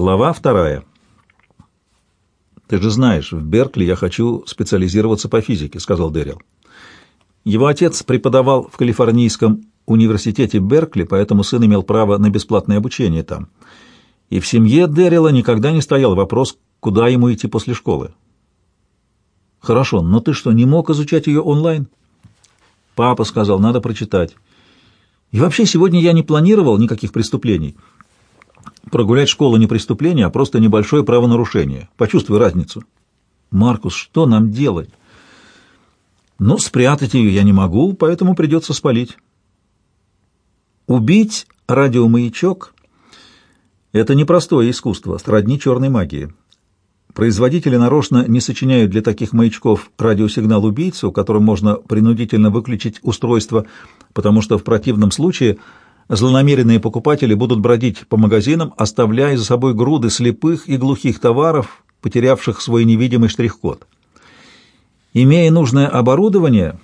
Глава вторая. «Ты же знаешь, в Беркли я хочу специализироваться по физике», — сказал Дэрил. Его отец преподавал в Калифорнийском университете Беркли, поэтому сын имел право на бесплатное обучение там. И в семье Дэрила никогда не стоял вопрос, куда ему идти после школы. «Хорошо, но ты что, не мог изучать ее онлайн?» «Папа сказал, надо прочитать». «И вообще сегодня я не планировал никаких преступлений». Прогулять школу не преступление, а просто небольшое правонарушение. Почувствуй разницу. Маркус, что нам делать? Ну, спрятать ее я не могу, поэтому придется спалить. Убить радиомаячок — это непростое искусство, сродни черной магии. Производители нарочно не сочиняют для таких маячков радиосигнал убийцу, которым можно принудительно выключить устройство, потому что в противном случае — Злонамеренные покупатели будут бродить по магазинам, оставляя за собой груды слепых и глухих товаров, потерявших свой невидимый штрих-код. Имея нужное оборудование,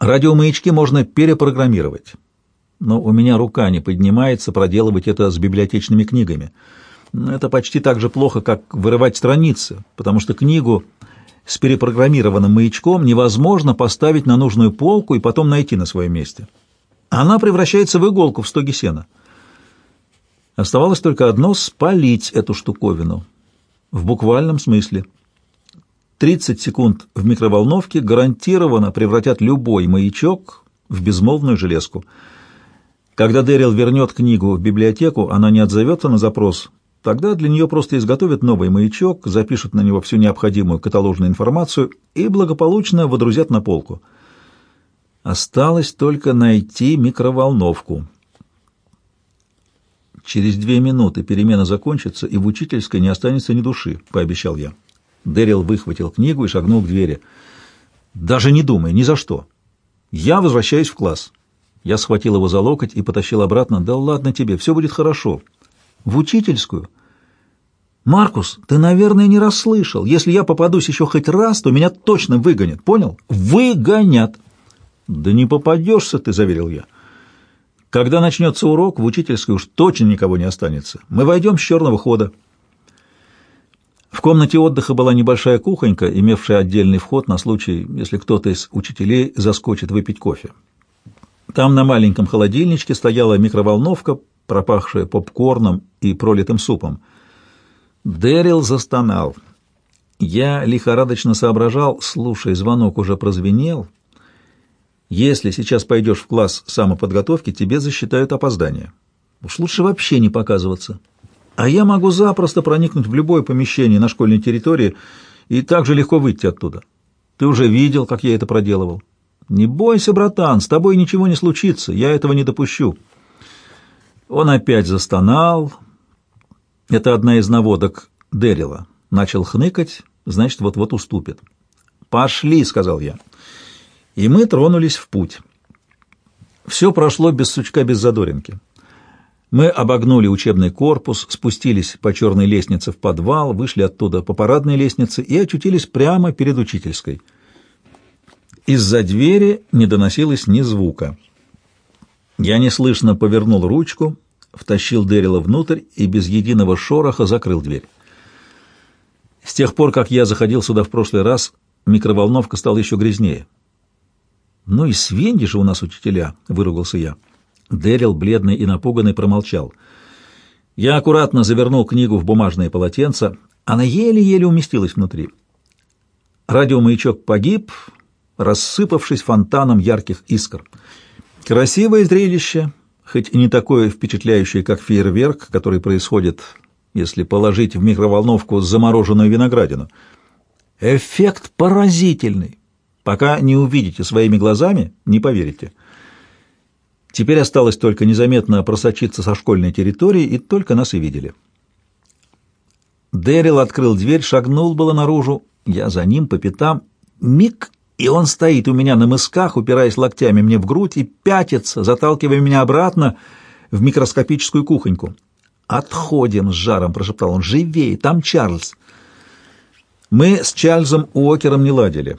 радиомаячки можно перепрограммировать. Но у меня рука не поднимается проделывать это с библиотечными книгами. Это почти так же плохо, как вырывать страницы, потому что книгу с перепрограммированным маячком невозможно поставить на нужную полку и потом найти на своем месте она превращается в иголку в стоге сена. Оставалось только одно — спалить эту штуковину. В буквальном смысле. 30 секунд в микроволновке гарантированно превратят любой маячок в безмолвную железку. Когда Дэрил вернет книгу в библиотеку, она не отзовется на запрос. Тогда для нее просто изготовят новый маячок, запишут на него всю необходимую каталожную информацию и благополучно водрузят на полку — Осталось только найти микроволновку. Через две минуты перемена закончится, и в учительской не останется ни души, — пообещал я. Дэрил выхватил книгу и шагнул к двери. «Даже не думай, ни за что. Я возвращаюсь в класс». Я схватил его за локоть и потащил обратно. «Да ладно тебе, все будет хорошо». «В учительскую?» «Маркус, ты, наверное, не расслышал. Если я попадусь еще хоть раз, то меня точно выгонят. Понял? Выгонят!» «Да не попадешься ты», — заверил я. «Когда начнется урок, в учительской уж точно никого не останется. Мы войдем с черного хода». В комнате отдыха была небольшая кухонька, имевшая отдельный вход на случай, если кто-то из учителей заскочит выпить кофе. Там на маленьком холодильничке стояла микроволновка, пропахшая попкорном и пролитым супом. Дэрил застонал. Я лихорадочно соображал, слушай, звонок уже прозвенел — если сейчас пойдешь в класс самоподготовки, тебе засчитают опоздание. Уж лучше вообще не показываться. А я могу запросто проникнуть в любое помещение на школьной территории и так же легко выйти оттуда. Ты уже видел, как я это проделывал. Не бойся, братан, с тобой ничего не случится, я этого не допущу. Он опять застонал. Это одна из наводок Дэрила. Начал хныкать, значит, вот-вот уступит. «Пошли», — сказал я и мы тронулись в путь. Все прошло без сучка, без задоринки. Мы обогнули учебный корпус, спустились по черной лестнице в подвал, вышли оттуда по парадной лестнице и очутились прямо перед учительской. Из-за двери не доносилось ни звука. Я неслышно повернул ручку, втащил Дэрила внутрь и без единого шороха закрыл дверь. С тех пор, как я заходил сюда в прошлый раз, микроволновка стала еще грязнее. «Ну и свиньи же у нас учителя!» — выругался я. Дэрил, бледный и напуганный, промолчал. Я аккуратно завернул книгу в бумажное полотенце. Она еле-еле уместилась внутри. Радиомаячок погиб, рассыпавшись фонтаном ярких искр. Красивое зрелище, хоть и не такое впечатляющее, как фейерверк, который происходит, если положить в микроволновку замороженную виноградину. Эффект поразительный. Пока не увидите своими глазами, не поверите. Теперь осталось только незаметно просочиться со школьной территории, и только нас и видели. Дэрил открыл дверь, шагнул было наружу. Я за ним по пятам. Миг, и он стоит у меня на мысках, упираясь локтями мне в грудь и пятится, заталкивая меня обратно в микроскопическую кухоньку. «Отходим с жаром», — прошептал он. «Живей, там Чарльз». Мы с Чарльзом Уокером не ладили.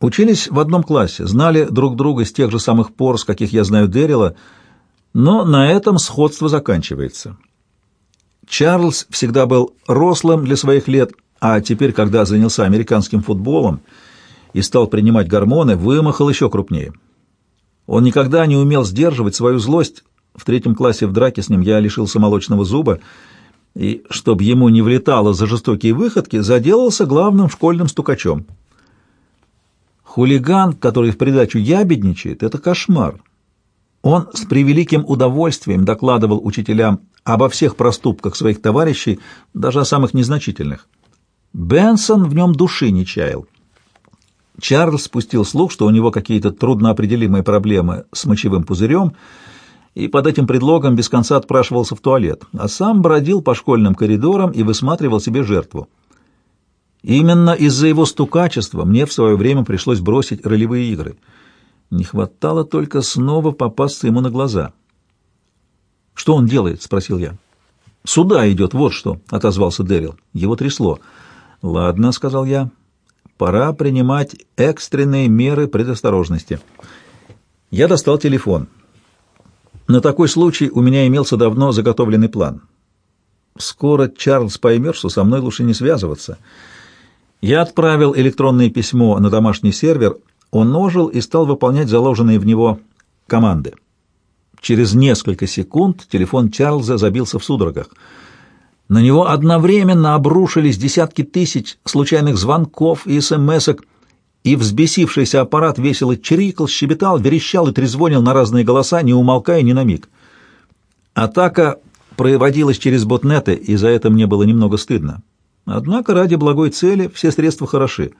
Учились в одном классе, знали друг друга с тех же самых пор, с каких я знаю Дэрила, но на этом сходство заканчивается. Чарльз всегда был рослым для своих лет, а теперь, когда занялся американским футболом и стал принимать гормоны, вымахал еще крупнее. Он никогда не умел сдерживать свою злость. В третьем классе в драке с ним я лишился молочного зуба, и, чтобы ему не влетало за жестокие выходки, заделался главным школьным стукачом. Хулиган, который в придачу ябедничает, — это кошмар. Он с превеликим удовольствием докладывал учителям обо всех проступках своих товарищей, даже о самых незначительных. Бенсон в нем души не чаял. Чарльз спустил слух, что у него какие-то трудноопределимые проблемы с мочевым пузырем, и под этим предлогом без конца отпрашивался в туалет, а сам бродил по школьным коридорам и высматривал себе жертву. Именно из-за его стукачества мне в свое время пришлось бросить ролевые игры. Не хватало только снова попасться ему на глаза. «Что он делает?» — спросил я. «Сюда идет, вот что», — отозвался Дэрил. Его трясло. «Ладно», — сказал я, — «пора принимать экстренные меры предосторожности». Я достал телефон. На такой случай у меня имелся давно заготовленный план. Скоро Чарльз поймет, что со мной лучше не связываться — я отправил электронное письмо на домашний сервер, он ножил и стал выполнять заложенные в него команды. Через несколько секунд телефон Чарльза забился в судорогах. На него одновременно обрушились десятки тысяч случайных звонков и смс-ок, и взбесившийся аппарат весело чирикал, щебетал, верещал и трезвонил на разные голоса, не умолкая ни на миг. Атака проводилась через ботнеты, и за это мне было немного стыдно. Однако ради благой цели все средства хороши.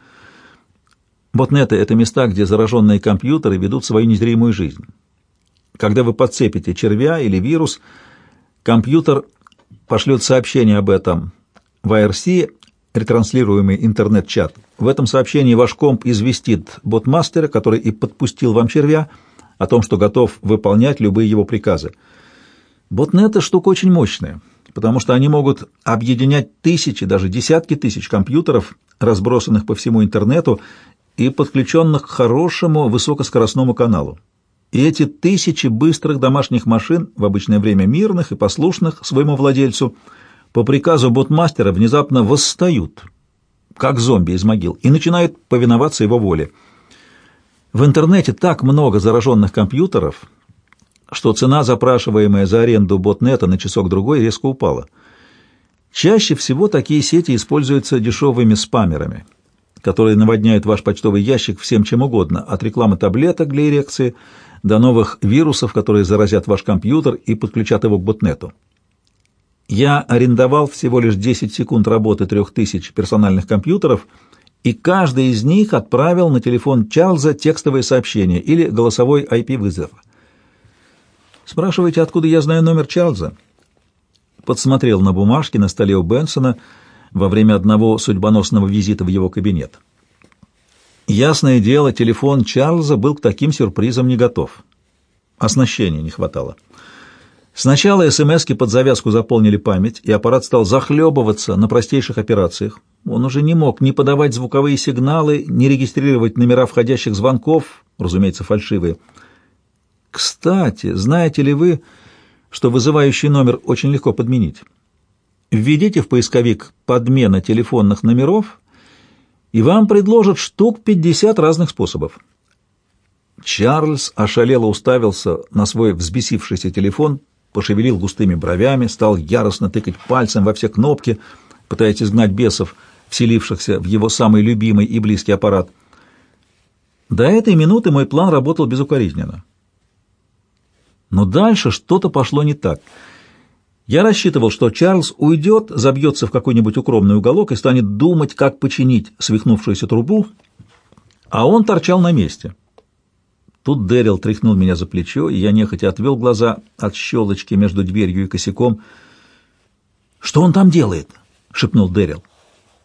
Ботнеты — это места, где зараженные компьютеры ведут свою незримую жизнь. Когда вы подцепите червя или вирус, компьютер пошлет сообщение об этом в IRC, ретранслируемый интернет-чат. В этом сообщении ваш комп известит ботмастера, который и подпустил вам червя, о том, что готов выполнять любые его приказы. Ботнеты — штука очень мощная потому что они могут объединять тысячи, даже десятки тысяч компьютеров, разбросанных по всему интернету и подключенных к хорошему высокоскоростному каналу. И эти тысячи быстрых домашних машин, в обычное время мирных и послушных своему владельцу, по приказу ботмастера внезапно восстают, как зомби из могил, и начинают повиноваться его воле. В интернете так много зараженных компьютеров, что цена, запрашиваемая за аренду ботнета на часок-другой, резко упала. Чаще всего такие сети используются дешевыми спамерами, которые наводняют ваш почтовый ящик всем чем угодно, от рекламы таблеток для эрекции до новых вирусов, которые заразят ваш компьютер и подключат его к ботнету. Я арендовал всего лишь 10 секунд работы 3000 персональных компьютеров, и каждый из них отправил на телефон Чарльза текстовое сообщение или голосовой IP-вызов. Спрашиваете, откуда я знаю номер Чарльза? Подсмотрел на бумажке на столе у Бенсона во время одного судьбоносного визита в его кабинет. Ясное дело, телефон Чарльза был к таким сюрпризам не готов. Оснащения не хватало. Сначала СМСки под завязку заполнили память, и аппарат стал захлебываться на простейших операциях. Он уже не мог ни подавать звуковые сигналы, ни регистрировать номера входящих звонков, разумеется, фальшивые. Кстати, знаете ли вы, что вызывающий номер очень легко подменить? Введите в поисковик «подмена телефонных номеров», и вам предложат штук 50 разных способов. Чарльз ошалело уставился на свой взбесившийся телефон, пошевелил густыми бровями, стал яростно тыкать пальцем во все кнопки, пытаясь изгнать бесов, вселившихся в его самый любимый и близкий аппарат. До этой минуты мой план работал безукоризненно. Но дальше что-то пошло не так. Я рассчитывал, что Чарльз уйдет, забьется в какой-нибудь укромный уголок и станет думать, как починить свихнувшуюся трубу, а он торчал на месте. Тут Дэрил тряхнул меня за плечо, и я нехотя отвел глаза от щелочки между дверью и косяком. «Что он там делает?» — шепнул Дэрил.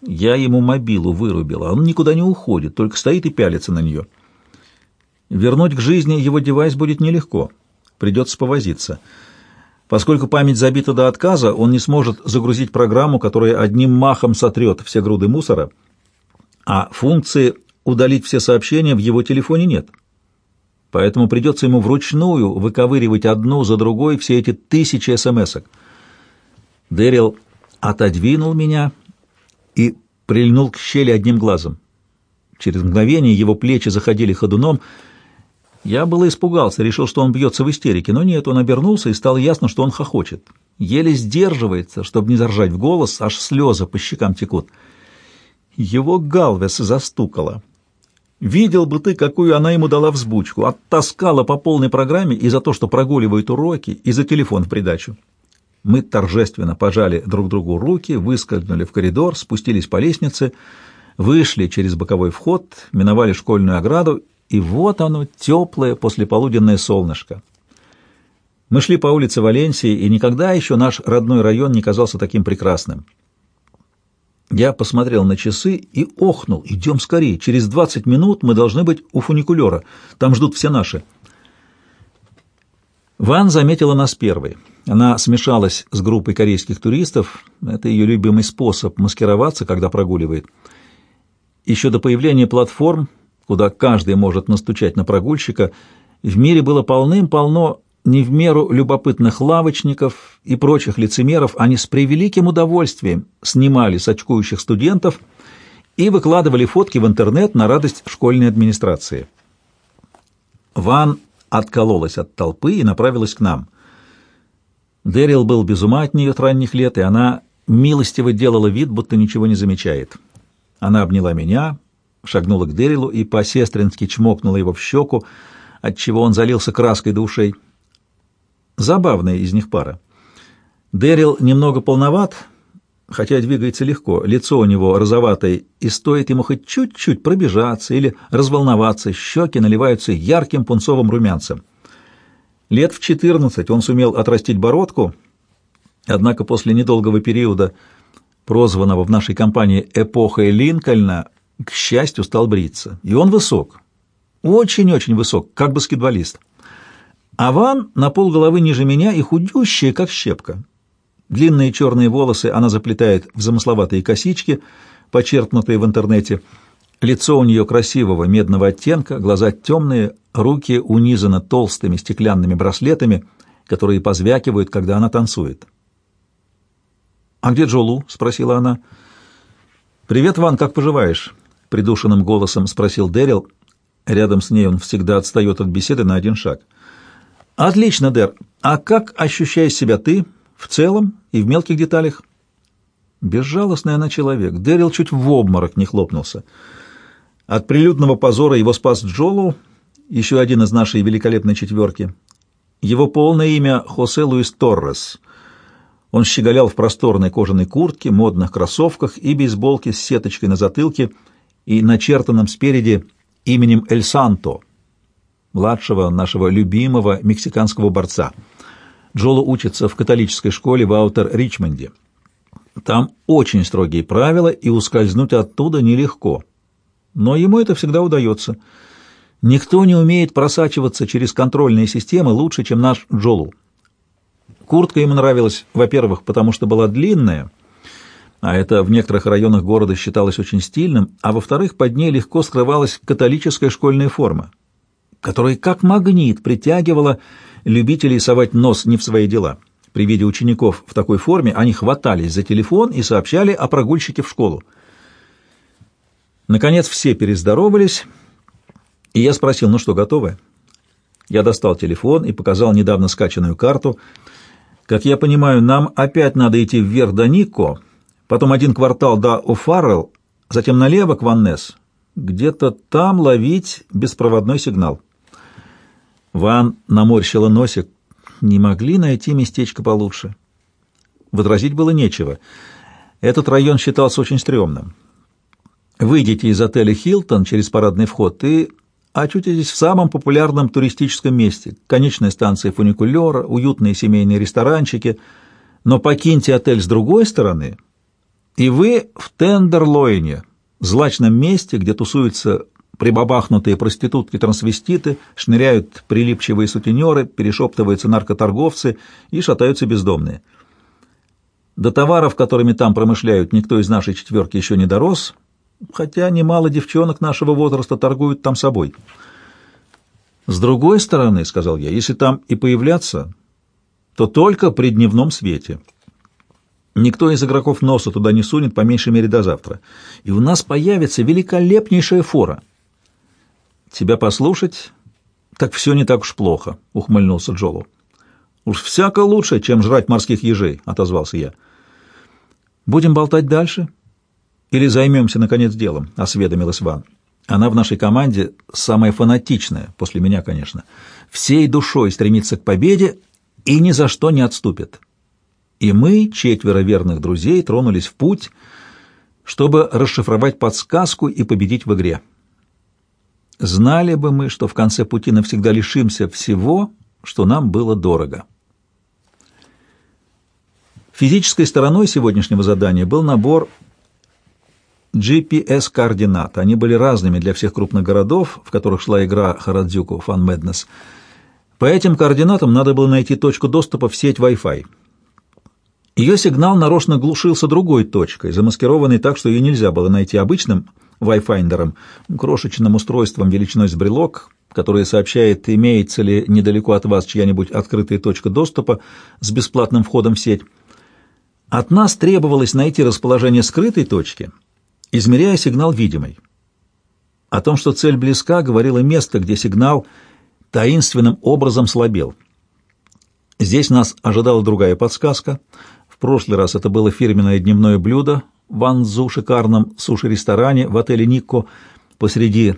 Я ему мобилу вырубил, а он никуда не уходит, только стоит и пялится на нее. Вернуть к жизни его девайс будет нелегко придется повозиться. Поскольку память забита до отказа, он не сможет загрузить программу, которая одним махом сотрет все груды мусора, а функции удалить все сообщения в его телефоне нет. Поэтому придется ему вручную выковыривать одну за другой все эти тысячи смс -ок. Дэрил отодвинул меня и прильнул к щели одним глазом. Через мгновение его плечи заходили ходуном. Я было испугался, решил, что он бьется в истерике, но нет, он обернулся, и стало ясно, что он хохочет. Еле сдерживается, чтобы не заржать в голос, аж слезы по щекам текут. Его Галвес застукала. Видел бы ты, какую она ему дала взбучку. Оттаскала по полной программе и за то, что прогуливает уроки, и за телефон в придачу. Мы торжественно пожали друг другу руки, выскользнули в коридор, спустились по лестнице, вышли через боковой вход, миновали школьную ограду, и вот оно, теплое послеполуденное солнышко. Мы шли по улице Валенсии, и никогда еще наш родной район не казался таким прекрасным. Я посмотрел на часы и охнул. «Идем скорее, через двадцать минут мы должны быть у фуникулера, там ждут все наши». Ван заметила нас первой. Она смешалась с группой корейских туристов. Это ее любимый способ маскироваться, когда прогуливает. Еще до появления платформ, куда каждый может настучать на прогульщика, в мире было полным-полно не в меру любопытных лавочников и прочих лицемеров. Они с превеликим удовольствием снимали с очкующих студентов и выкладывали фотки в интернет на радость школьной администрации. Ван откололась от толпы и направилась к нам. Дэрил был без ума от нее от ранних лет, и она милостиво делала вид, будто ничего не замечает. Она обняла меня, шагнула к Дэрилу и по-сестрински чмокнула его в щеку, отчего он залился краской до ушей. Забавная из них пара. Дэрил немного полноват, хотя двигается легко, лицо у него розоватое, и стоит ему хоть чуть-чуть пробежаться или разволноваться, щеки наливаются ярким пунцовым румянцем. Лет в четырнадцать он сумел отрастить бородку, однако после недолгого периода прозванного в нашей компании эпохой Линкольна, к счастью, стал бриться. И он высок. Очень-очень высок, как баскетболист. А Ван на полголовы ниже меня и худющая, как щепка. Длинные черные волосы она заплетает в замысловатые косички, почерпнутые в интернете. Лицо у нее красивого медного оттенка, глаза темные, руки унизаны толстыми стеклянными браслетами, которые позвякивают, когда она танцует. «А где Джолу?» — спросила она. «Привет, Ван, как поживаешь?» — придушенным голосом спросил Дэрил. Рядом с ней он всегда отстает от беседы на один шаг. «Отлично, Дэр. А как ощущаешь себя ты в целом и в мелких деталях?» Безжалостный она человек. Дэрил чуть в обморок не хлопнулся. От прилюдного позора его спас Джолу, еще один из нашей великолепной четверки. Его полное имя — Хосе Луис Торрес — он щеголял в просторной кожаной куртке, модных кроссовках и бейсболке с сеточкой на затылке и начертанным спереди именем Эль Санто, младшего нашего любимого мексиканского борца. Джоло учится в католической школе в Аутер-Ричмонде. Там очень строгие правила, и ускользнуть оттуда нелегко. Но ему это всегда удается. Никто не умеет просачиваться через контрольные системы лучше, чем наш Джолу. Куртка ему нравилась, во-первых, потому что была длинная, а это в некоторых районах города считалось очень стильным, а во-вторых, под ней легко скрывалась католическая школьная форма, которая как магнит притягивала любителей совать нос не в свои дела. При виде учеников в такой форме они хватались за телефон и сообщали о прогульщике в школу. Наконец все перездоровались, и я спросил, ну что, готовы? Я достал телефон и показал недавно скачанную карту — как я понимаю, нам опять надо идти вверх до Нико, потом один квартал до О'Фаррелл, затем налево к Ваннес. Где-то там ловить беспроводной сигнал. Ван наморщила носик. Не могли найти местечко получше. Возразить было нечего. Этот район считался очень стрёмным. Выйдите из отеля «Хилтон» через парадный вход и очутитесь в самом популярном туристическом месте, конечной станции фуникулера, уютные семейные ресторанчики, но покиньте отель с другой стороны, и вы в Тендерлойне, злачном месте, где тусуются прибабахнутые проститутки-трансвеститы, шныряют прилипчивые сутенеры, перешептываются наркоторговцы и шатаются бездомные. До товаров, которыми там промышляют, никто из нашей четверки еще не дорос — хотя немало девчонок нашего возраста торгуют там собой. С другой стороны, — сказал я, — если там и появляться, то только при дневном свете. Никто из игроков носа туда не сунет, по меньшей мере, до завтра. И у нас появится великолепнейшая фора. Тебя послушать, так все не так уж плохо, — ухмыльнулся Джолу. Уж всяко лучше, чем жрать морских ежей, — отозвался я. Будем болтать дальше? Или займемся, наконец, делом, — осведомилась Ван. Она в нашей команде самая фанатичная, после меня, конечно. Всей душой стремится к победе и ни за что не отступит и мы, четверо верных друзей, тронулись в путь, чтобы расшифровать подсказку и победить в игре. Знали бы мы, что в конце пути навсегда лишимся всего, что нам было дорого. Физической стороной сегодняшнего задания был набор GPS-координат. Они были разными для всех крупных городов, в которых шла игра Харадзюку Fun Madness. По этим координатам надо было найти точку доступа в сеть Wi-Fi. Ее сигнал нарочно глушился другой точкой, замаскированной так, что ее нельзя было найти обычным Wi-Finder, крошечным устройством величиной с брелок, которое сообщает, имеется ли недалеко от вас чья-нибудь открытая точка доступа с бесплатным входом в сеть. От нас требовалось найти расположение скрытой точки, измеряя сигнал видимой. О том, что цель близка, говорило место, где сигнал таинственным образом слабел. Здесь нас ожидала другая подсказка — прошлый раз это было фирменное дневное блюдо в Анзу шикарном суши-ресторане в отеле «Никко» посреди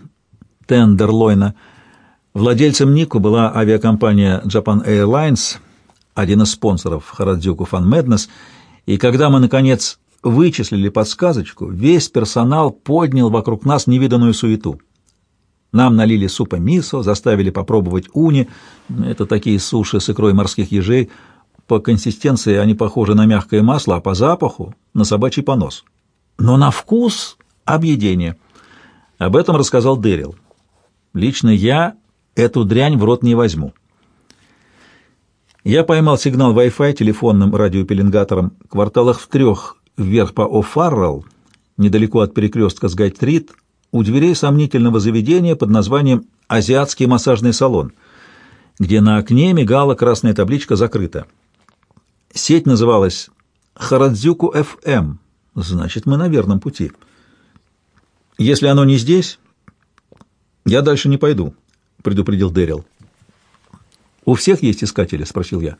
Тендерлойна. Владельцем «Никко» была авиакомпания Japan Airlines, один из спонсоров Харадзюку Фан Меднес, и когда мы, наконец, вычислили подсказочку, весь персонал поднял вокруг нас невиданную суету. Нам налили супа мисо, заставили попробовать уни, это такие суши с икрой морских ежей, по консистенции они похожи на мягкое масло, а по запаху — на собачий понос. Но на вкус — объедение. Об этом рассказал Дэрил. Лично я эту дрянь в рот не возьму. Я поймал сигнал Wi-Fi телефонным радиопеленгатором кварталах в трех вверх по О'Фаррелл, недалеко от перекрестка с Гайт-Стрит, у дверей сомнительного заведения под названием «Азиатский массажный салон», где на окне мигала красная табличка «Закрыто». Сеть называлась Харадзюку ФМ. Значит, мы на верном пути. Если оно не здесь, я дальше не пойду, предупредил Дэрил. У всех есть искатели, спросил я.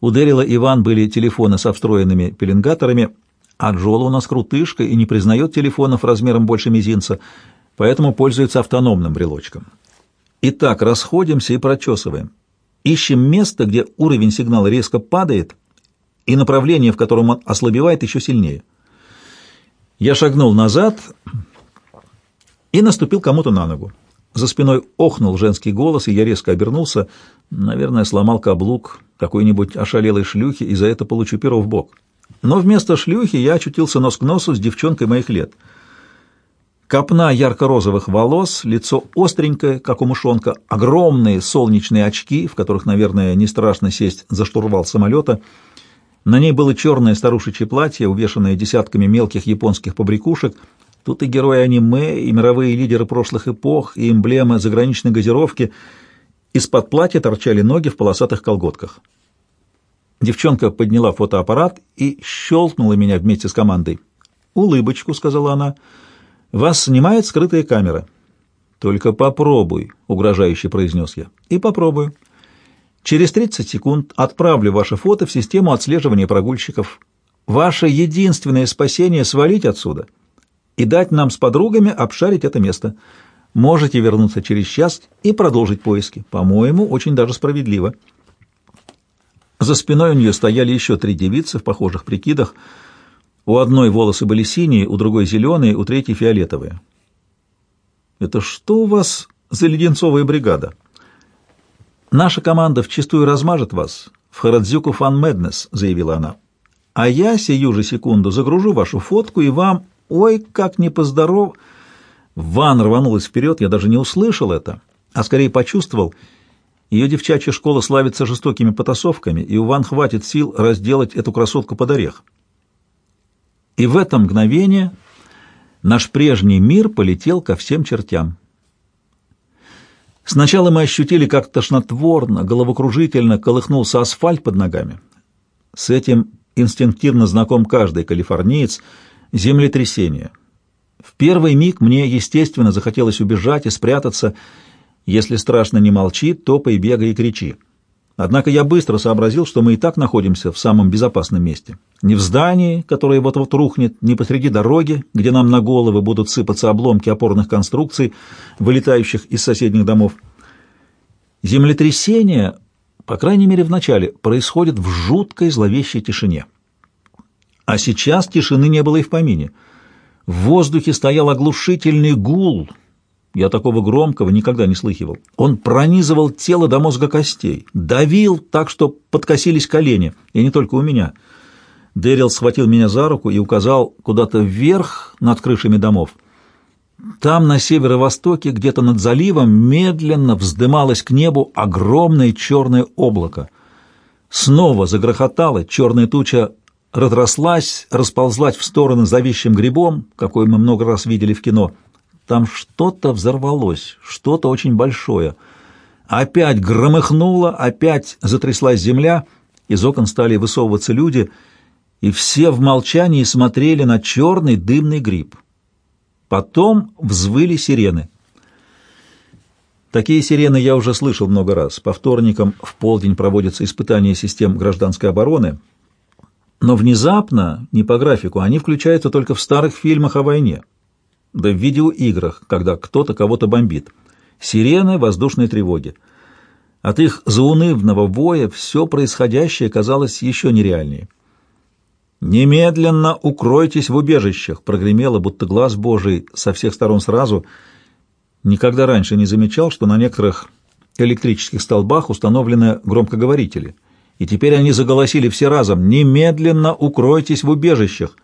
У Дэрила и Иван были телефоны со встроенными пеленгаторами, а Джола у нас крутышка и не признает телефонов размером больше мизинца, поэтому пользуется автономным брелочком. Итак, расходимся и прочесываем. Ищем место, где уровень сигнала резко падает, и направление, в котором он ослабевает, еще сильнее. Я шагнул назад и наступил кому-то на ногу. За спиной охнул женский голос, и я резко обернулся. Наверное, сломал каблук какой-нибудь ошалелой шлюхи, и за это получу перо в бок. Но вместо шлюхи я очутился нос к носу с девчонкой моих лет — Копна ярко-розовых волос, лицо остренькое, как у мышонка, огромные солнечные очки, в которых, наверное, не страшно сесть за штурвал самолета. На ней было черное старушечье платье, увешанное десятками мелких японских побрякушек. Тут и герои аниме, и мировые лидеры прошлых эпох, и эмблемы заграничной газировки. Из-под платья торчали ноги в полосатых колготках. Девчонка подняла фотоаппарат и щелкнула меня вместе с командой. «Улыбочку», — сказала она, — вас снимает скрытая камера. Только попробуй, угрожающе произнес я. И попробую. Через 30 секунд отправлю ваше фото в систему отслеживания прогульщиков. Ваше единственное спасение — свалить отсюда и дать нам с подругами обшарить это место. Можете вернуться через час и продолжить поиски. По-моему, очень даже справедливо. За спиной у нее стояли еще три девицы в похожих прикидах — у одной волосы были синие, у другой зеленые, у третьей фиолетовые. «Это что у вас за леденцовая бригада?» «Наша команда вчистую размажет вас в Харадзюку Фан Меднес», — заявила она. «А я сию же секунду загружу вашу фотку и вам... Ой, как не поздоров...» Ван рванулась вперед, я даже не услышал это, а скорее почувствовал. Ее девчачья школа славится жестокими потасовками, и у Ван хватит сил разделать эту красотку под орех. И в это мгновение наш прежний мир полетел ко всем чертям. Сначала мы ощутили, как тошнотворно, головокружительно колыхнулся асфальт под ногами. С этим инстинктивно знаком каждый калифорниец, землетрясение. В первый миг мне, естественно, захотелось убежать и спрятаться. Если страшно не молчи, топай, бегай и кричи. Однако я быстро сообразил, что мы и так находимся в самом безопасном месте. Не в здании, которое вот-вот рухнет, не посреди дороги, где нам на головы будут сыпаться обломки опорных конструкций, вылетающих из соседних домов. Землетрясение, по крайней мере в начале, происходит в жуткой зловещей тишине. А сейчас тишины не было и в помине. В воздухе стоял оглушительный гул — я такого громкого никогда не слыхивал. Он пронизывал тело до мозга костей, давил так, что подкосились колени, и не только у меня. Дэрил схватил меня за руку и указал куда-то вверх над крышами домов. Там, на северо-востоке, где-то над заливом, медленно вздымалось к небу огромное черное облако. Снова загрохотало, черная туча разрослась, расползлась в стороны зависшим грибом, какой мы много раз видели в кино — там что-то взорвалось, что-то очень большое. Опять громыхнуло, опять затряслась земля, из окон стали высовываться люди, и все в молчании смотрели на черный дымный гриб. Потом взвыли сирены. Такие сирены я уже слышал много раз. По вторникам в полдень проводятся испытания систем гражданской обороны. Но внезапно, не по графику, они включаются только в старых фильмах о войне да в видеоиграх, когда кто-то кого-то бомбит. Сирены воздушной тревоги. От их заунывного воя все происходящее казалось еще нереальнее. «Немедленно укройтесь в убежищах!» — прогремело, будто глаз Божий со всех сторон сразу. Никогда раньше не замечал, что на некоторых электрических столбах установлены громкоговорители. И теперь они заголосили все разом «Немедленно укройтесь в убежищах!»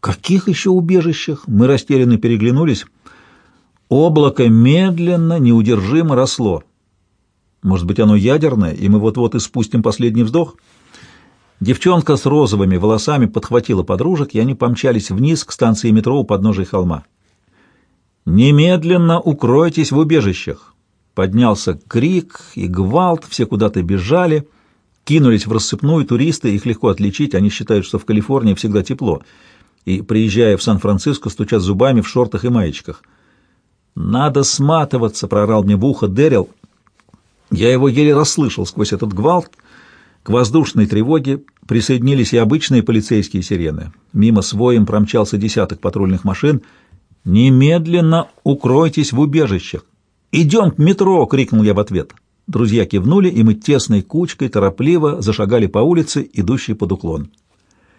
«Каких еще убежищах?» Мы растерянно переглянулись. Облако медленно, неудержимо росло. Может быть, оно ядерное, и мы вот-вот испустим последний вздох? Девчонка с розовыми волосами подхватила подружек, и они помчались вниз к станции метро у подножия холма. «Немедленно укройтесь в убежищах!» Поднялся крик и гвалт, все куда-то бежали, кинулись в рассыпную туристы, их легко отличить, они считают, что в Калифорнии всегда тепло — и, приезжая в Сан-Франциско, стучат зубами в шортах и маечках. «Надо сматываться!» — прорал мне в ухо Дэрил. Я его еле расслышал сквозь этот гвалт. К воздушной тревоге присоединились и обычные полицейские сирены. Мимо с воем промчался десяток патрульных машин. «Немедленно укройтесь в убежищах!» «Идем к метро!» — крикнул я в ответ. Друзья кивнули, и мы тесной кучкой торопливо зашагали по улице, идущей под уклон.